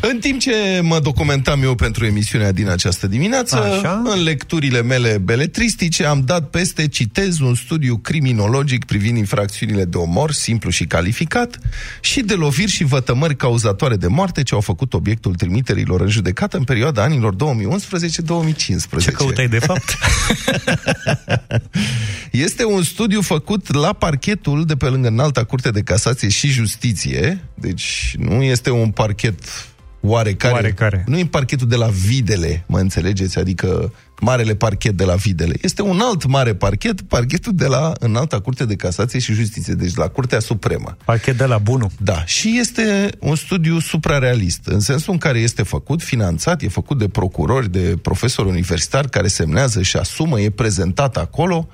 În timp ce mă documentam eu pentru emisiunea din această dimineață, Așa. în lecturile mele beletristice am dat peste, citez, un studiu criminologic privind infracțiunile de omor, simplu și calificat, și de loviri și vătămări cauzatoare de moarte ce au făcut obiectul trimiterilor în judecată în perioada anilor 2011-2015. Ce căutai de fapt? Este un studiu făcut la parchetul de pe lângă Înalta Curte de Casație și Justiție, deci nu este un parchet oarecare. Oarecare. Nu e parchetul de la Videle, mă înțelegeți? Adică marele parchet de la Videle. Este un alt mare parchet, parchetul de la Înalta Curte de Casație și Justiție, deci la Curtea Supremă. Pachet de la bunul. Da, și este un studiu suprarealist, în sensul în care este făcut, finanțat, e făcut de procurori, de profesori universitari care semnează și asumă, e prezentat acolo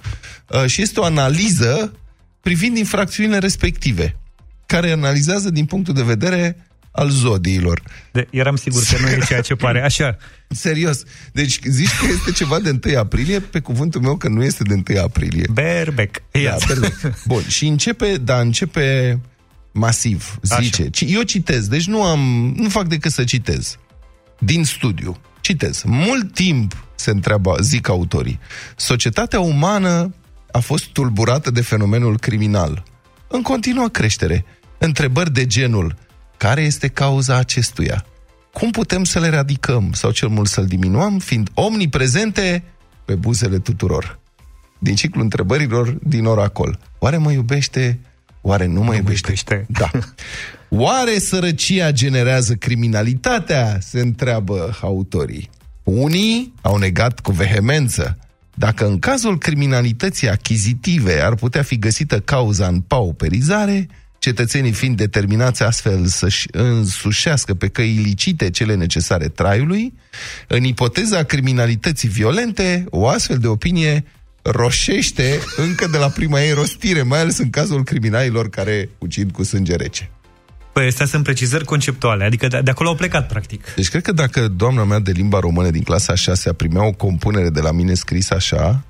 uh, și este o analiză privind infracțiunile respective, care analizează din punctul de vedere al zodiilor. De, eram sigur că nu e ceea ce pare. Așa, Serios. Deci zici că este ceva de 1 aprilie, pe cuvântul meu că nu este de 1 aprilie. berbec. Da, Ia. perfect. Bun, și începe, da, începe masiv, zice. Așa. Ci- Eu citez, deci nu am, nu fac decât să citez. Din studiu. Citez. Mult timp, se întreabă, zic autorii, societatea umană a fost tulburată de fenomenul criminal. În continuă creștere. Întrebări de genul, care este cauza acestuia? Cum putem să le radicăm sau cel mult să-l diminuăm, fiind omniprezente pe buzele tuturor? din ciclul întrebărilor din oracol. Oare mă iubește? Oare nu mă mă iubește? iubește. Da. Oare sărăcia generează criminalitatea? Se întreabă autorii. Unii au negat cu vehemență. Dacă în cazul criminalității achizitive ar putea fi găsită cauza în pauperizare, cetățenii fiind determinați astfel să-și însușească pe căi ilicite cele necesare traiului, în ipoteza criminalității violente, o astfel de opinie roșește încă de la prima ei rostire, mai ales în cazul criminalilor care ucid cu sânge rece. Păi astea sunt precizări conceptuale, adică de, de acolo au plecat, practic. Deci cred că dacă doamna mea de limba română din clasa a 6 primea o compunere de la mine scris așa,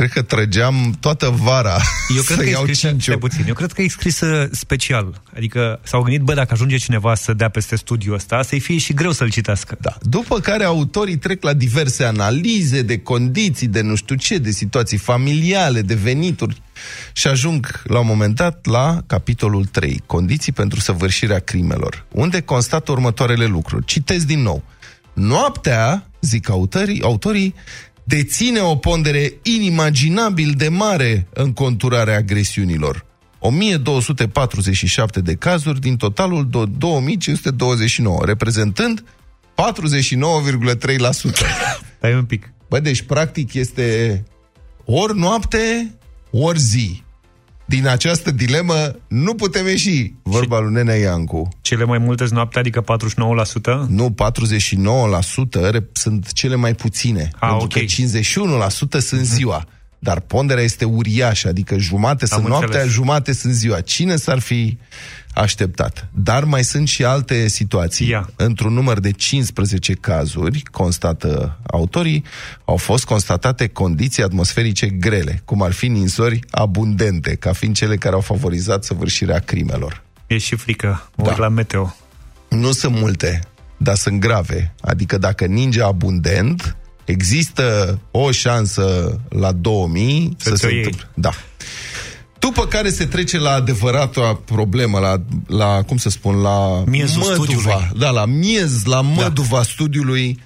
cred că trăgeam toată vara Eu cred să că e iau scrisă, cinciu. stai puțin, eu cred că e scrisă special. Adică s-au gândit, bă, dacă ajunge cineva să dea peste studiul ăsta, să-i fie și greu să-l citească. Da. După care autorii trec la diverse analize de condiții, de nu știu ce, de situații familiale, de venituri și ajung la un moment dat la capitolul 3, condiții pentru săvârșirea crimelor, unde constată următoarele lucruri. Citez din nou. Noaptea, zic autorii, autorii, deține o pondere inimaginabil de mare în conturarea agresiunilor. 1247 de cazuri din totalul de 2529, reprezentând 49,3%. Stai un pic. Bă, deci practic este ori noapte, ori zi. Din această dilemă nu putem ieși, vorba lui Nenea Iancu. Cele mai multe sunt noaptea, adică 49%? Nu, 49% rep- sunt cele mai puține. Ah, pentru ok. că 51% sunt ziua. Dar ponderea este uriașă, adică jumate sunt noaptea, înțeles. jumate sunt ziua. Cine s-ar fi așteptat? Dar mai sunt și alte situații. Ia. Într-un număr de 15 cazuri, constată autorii, au fost constatate condiții atmosferice grele, cum ar fi ninsori abundente, ca fiind cele care au favorizat săvârșirea crimelor. E și frică. Mă Da. uit la meteo. Nu sunt multe, dar sunt grave. Adică dacă ninge abundent, există o șansă la 2000 Să să, ți-o se iei. întâmple. Da. După care se trece la adevărata problemă, la, la cum să spun, la Miezul studiului. Da, la miez, la măduva da. studiului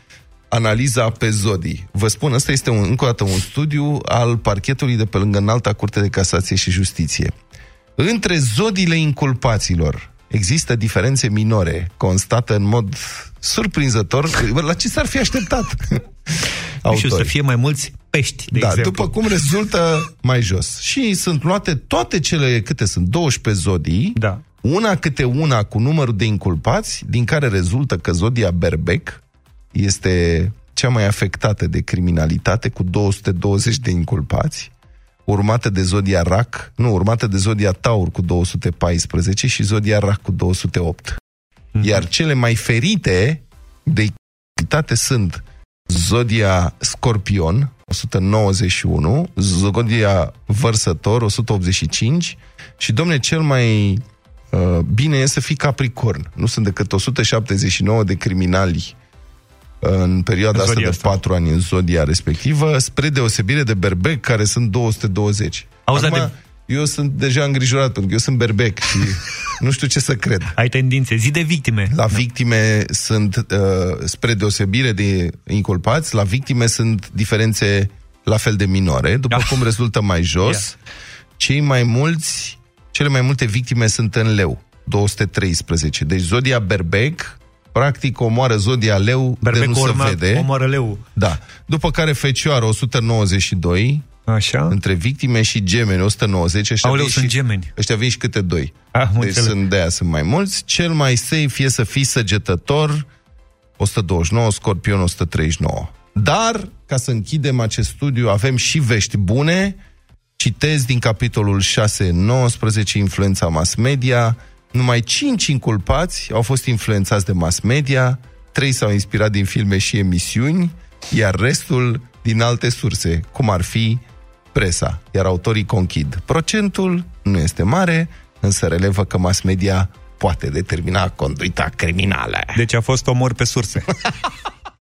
analiza pe zodii. Vă spun, ăsta este un, încă o dată un studiu al parchetului de pe lângă Înalta Curte de Casație și Justiție. Între zodiile inculpaților există diferențe minore, constată în mod surprinzător. Bă, La ce s-ar fi așteptat? Nu știu, să fie mai mulți pești, de da, exemplu. după cum rezultă mai jos. Și sunt luate toate cele, câte sunt, 12 zodii, Da. una câte una cu numărul de inculpați, din care rezultă că zodia Berbec este cea mai afectată de criminalitate, cu 220 de inculpați, urmată de zodia Rac, nu, urmată de zodia Taur cu 214 și zodia Rac cu 208. Iar cele mai ferite de criminalitate sunt zodia Scorpion, 191, zodia Vărsător, 185 și, domne, cel mai uh, bine e să fii capricorn. Nu sunt decât 179 de criminali în perioada În asta zodia de asta. 4 ani în zodia respectivă, spre deosebire de berbec, care sunt 220. Auzi, Acum, de- eu sunt deja îngrijorat, pentru că eu sunt berbec și nu știu ce să cred. Ai tendințe. Zi de victime. La victime sunt, uh, spre deosebire de inculpați, la victime sunt diferențe la fel de minore, după Ah. cum rezultă mai jos. Cei mai mulți, cele mai multe victime sunt în leu, 213. Deci zodia berbec, practic omoară zodia leu de Berbec nu se urma, vede. omoară leu. Da. După care Fecioară 192 Așa. între victime și gemeni 190. Ăștia Aoleu, vin sunt și, gemeni. Ăștia vin și câte doi. Ah, am deci înțeles. sunt de aia sunt mai mulți. Cel mai safe e să fii săgetător 129, scorpion 139. Dar, ca să închidem acest studiu, avem și vești bune. Citez din capitolul 6-19, influența mass media. Numai 5 inculpați au fost influențați de mass media, 3 s-au inspirat din filme și emisiuni, iar restul din alte surse, cum ar fi presa, iar autorii conchid. Procentul nu este mare, însă relevă că mass media poate determina conduita criminală. Deci a fost omor pe surse.